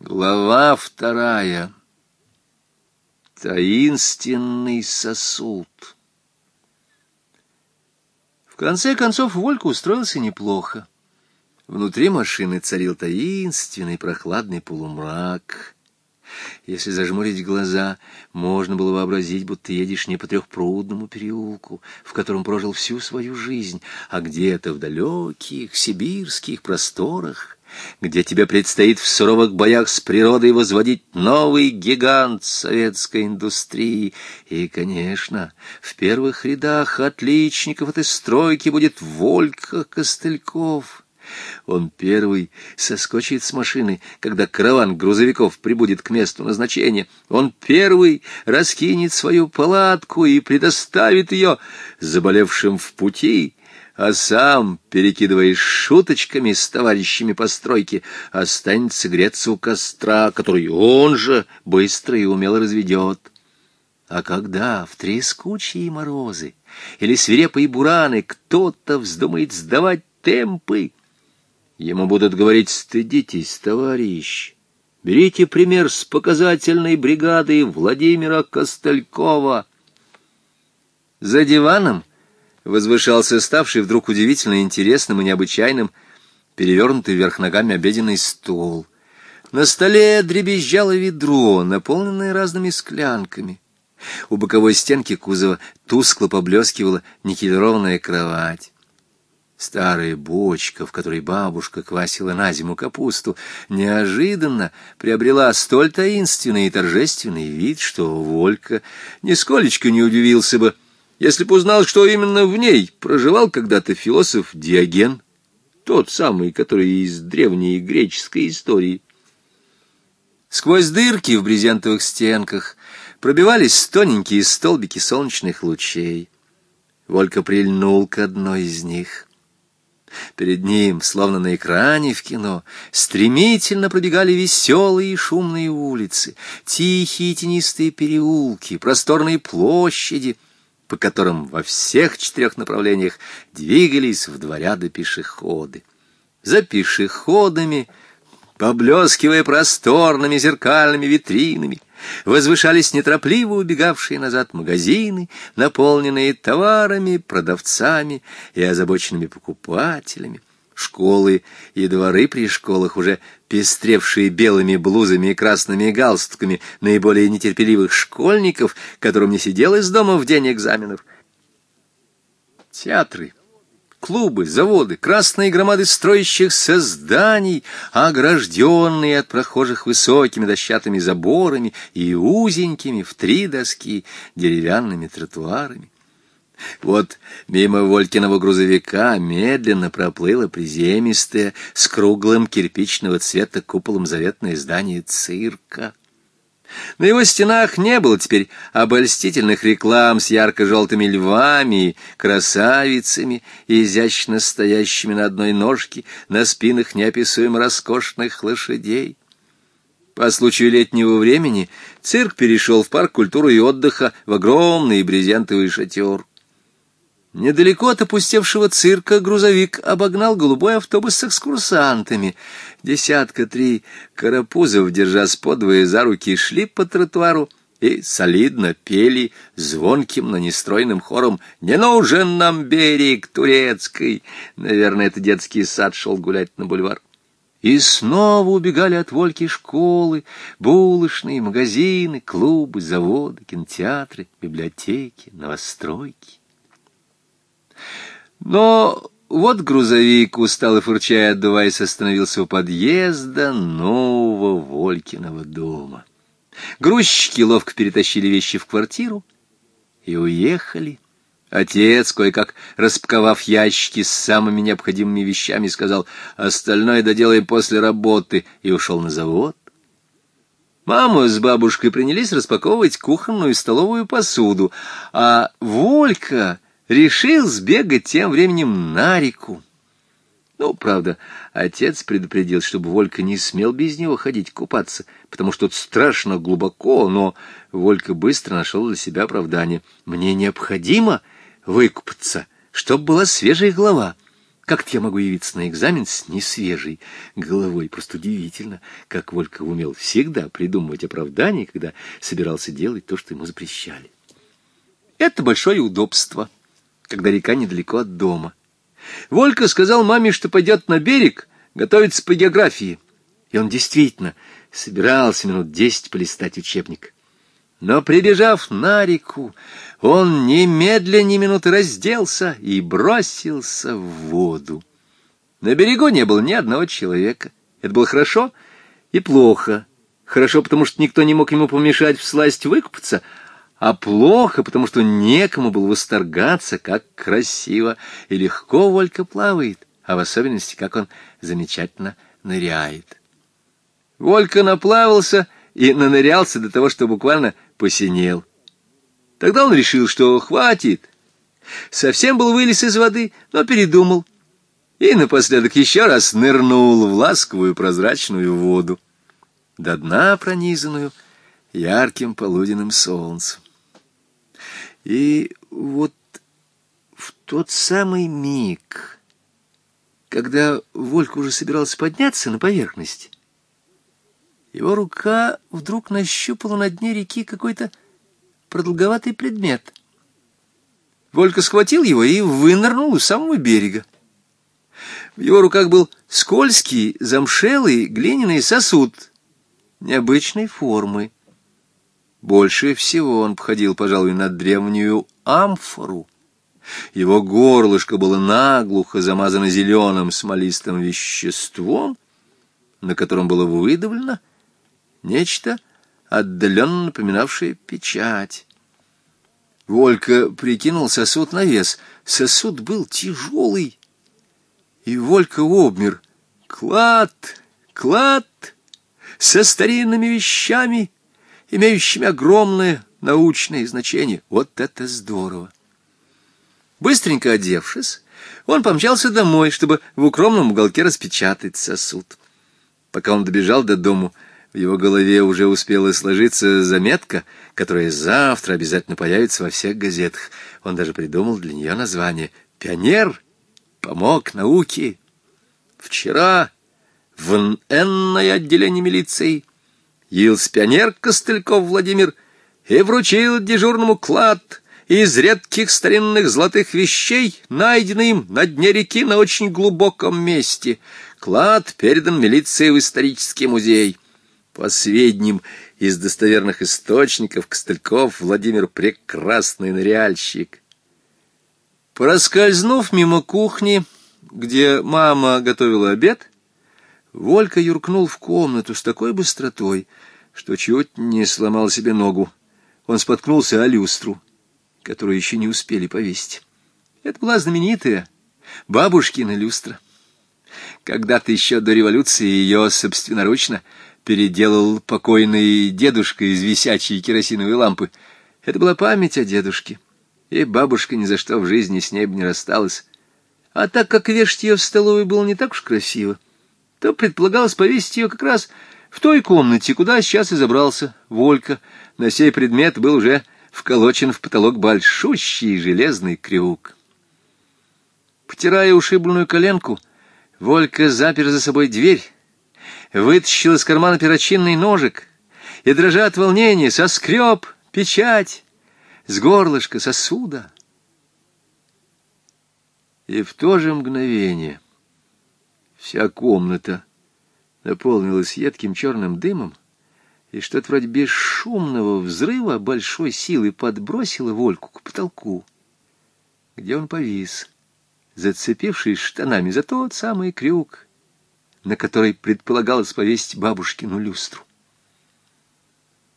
Глава вторая. Таинственный сосуд. В конце концов, Волька устроился неплохо. Внутри машины царил таинственный прохладный полумрак. Если зажмурить глаза, можно было вообразить, будто едешь не по трехпрудному переулку, в котором прожил всю свою жизнь, а где-то в далеких сибирских просторах — где тебе предстоит в суровых боях с природой возводить новый гигант советской индустрии. И, конечно, в первых рядах отличников этой стройки будет Волька Костыльков. Он первый соскочит с машины, когда караван грузовиков прибудет к месту назначения. Он первый раскинет свою палатку и предоставит ее заболевшим в пути а сам, перекидываясь шуточками с товарищами постройки, останется греться у костра, который он же быстро и умело разведет. А когда в трескучие морозы или свирепые бураны кто-то вздумает сдавать темпы, ему будут говорить «стыдитесь, товарищ». Берите пример с показательной бригады Владимира Костылькова. За диваном возвышался ставший вдруг удивительно интересным и необычайным перевернутый вверх ногами обеденный стол. На столе дребезжало ведро, наполненное разными склянками. У боковой стенки кузова тускло поблескивала никелированная кровать. Старая бочка, в которой бабушка квасила на зиму капусту, неожиданно приобрела столь таинственный и торжественный вид, что Волька нисколечко не удивился бы, если бы узнал, что именно в ней проживал когда-то философ Диоген, тот самый, который из древней греческой истории. Сквозь дырки в брезентовых стенках пробивались тоненькие столбики солнечных лучей. Волька прильнул к одной из них — Перед ним, словно на экране в кино, стремительно пробегали веселые и шумные улицы, тихие тенистые переулки, просторные площади — по которым во всех четырех направлениях двигались в два ряда пешеходы. За пешеходами, поблескивая просторными зеркальными витринами, возвышались неторопливо убегавшие назад магазины, наполненные товарами, продавцами и озабоченными покупателями школы и дворы при школах, уже пестревшие белыми блузами и красными галстуками наиболее нетерпеливых школьников, которым не сиделось дома в день экзаменов. Театры, клубы, заводы, красные громады строящихся зданий, огражденные от прохожих высокими дощатыми заборами и узенькими в три доски деревянными тротуарами. Вот мимо Волькиного грузовика медленно проплыло приземистое с круглым кирпичного цвета куполом заветное здание цирка. На его стенах не было теперь обольстительных реклам с ярко-желтыми львами, красавицами, изящно стоящими на одной ножке, на спинах неописуемо роскошных лошадей. По случаю летнего времени цирк перешел в парк культуры и отдыха в огромный брезентовый шатер. Недалеко от опустевшего цирка грузовик обогнал голубой автобус с экскурсантами. Десятка-три карапузов, держась подвое за руки, шли по тротуару и солидно пели звонким, но нестройным хором «Не нужен нам берег турецкий!» Наверное, это детский сад шел гулять на бульвар. И снова убегали от Вольки школы, булочные, магазины, клубы, заводы, кинотеатры, библиотеки, новостройки. Но вот грузовик, устало фурчая, отдуваясь, остановился у подъезда нового Волькиного дома. Грузчики ловко перетащили вещи в квартиру и уехали. Отец, кое-как распаковав ящики с самыми необходимыми вещами, сказал «Остальное доделай после работы» и ушел на завод. Мама с бабушкой принялись распаковывать кухонную и столовую посуду, а Волька решил сбегать тем временем на реку. Ну, правда, отец предупредил, чтобы Волька не смел без него ходить купаться, потому что тут страшно глубоко, но Волька быстро нашел для себя оправдание. «Мне необходимо выкупаться, чтобы была свежая голова». Как-то я могу явиться на экзамен с несвежей головой. Просто удивительно, как Волька умел всегда придумывать оправдание, когда собирался делать то, что ему запрещали. Это большое удобство когда река недалеко от дома. Волька сказал маме, что пойдет на берег готовиться по географии. И он действительно собирался минут десять полистать учебник. Но, прибежав на реку, он немедленно ни минуты разделся и бросился в воду. На берегу не было ни одного человека. Это было хорошо и плохо. Хорошо, потому что никто не мог ему помешать всласть выкупаться, а плохо, потому что некому было восторгаться, как красиво и легко Волька плавает, а в особенности, как он замечательно ныряет. Волька наплавался и нанырялся до того, что буквально посинел. Тогда он решил, что хватит. Совсем был вылез из воды, но передумал. И напоследок еще раз нырнул в ласковую прозрачную воду, до дна пронизанную ярким полуденным солнцем. И вот в тот самый миг, когда Волька уже собирался подняться на поверхность, его рука вдруг нащупала на дне реки какой-то продолговатый предмет. Волька схватил его и вынырнул у самого берега. В его руках был скользкий, замшелый глиняный сосуд необычной формы. Больше всего он походил, пожалуй, на древнюю амфору. Его горлышко было наглухо замазано зеленым смолистым веществом, на котором было выдавлено нечто, отдаленно напоминавшее печать. Волька прикинул сосуд на вес. Сосуд был тяжелый. И Волька обмер. «Клад! Клад! Со старинными вещами!» имеющими огромное научное значение. Вот это здорово! Быстренько одевшись, он помчался домой, чтобы в укромном уголке распечатать сосуд. Пока он добежал до дому, в его голове уже успела сложиться заметка, которая завтра обязательно появится во всех газетах. Он даже придумал для нее название «Пионер помог науке». Вчера в ННное отделение милиции явился пионер Костыльков Владимир и вручил дежурному клад из редких старинных золотых вещей, найденный им на дне реки на очень глубоком месте. Клад передан милиции в исторический музей. По сведениям из достоверных источников, Костыльков Владимир прекрасный ныряльщик. Проскользнув мимо кухни, где мама готовила обед, Волька юркнул в комнату с такой быстротой, что чуть не сломал себе ногу. Он споткнулся о люстру, которую еще не успели повесить. Это была знаменитая бабушкина люстра. Когда-то еще до революции ее собственноручно переделал покойный дедушка из висячей керосиновой лампы. Это была память о дедушке, и бабушка ни за что в жизни с ней бы не рассталась. А так как вешать ее в столовой было не так уж красиво, то предполагалось повесить ее как раз в той комнате, куда сейчас и забрался Волька. На сей предмет был уже вколочен в потолок большущий железный крюк. Потирая ушибленную коленку, Волька запер за собой дверь, вытащил из кармана перочинный ножик и, дрожа от волнения, соскреб печать с горлышка сосуда. И в то же мгновение... Вся комната наполнилась едким черным дымом, и что-то вроде бесшумного взрыва большой силы подбросило Вольку к потолку, где он повис, зацепившись штанами за тот самый крюк, на который предполагалось повесить бабушкину люстру.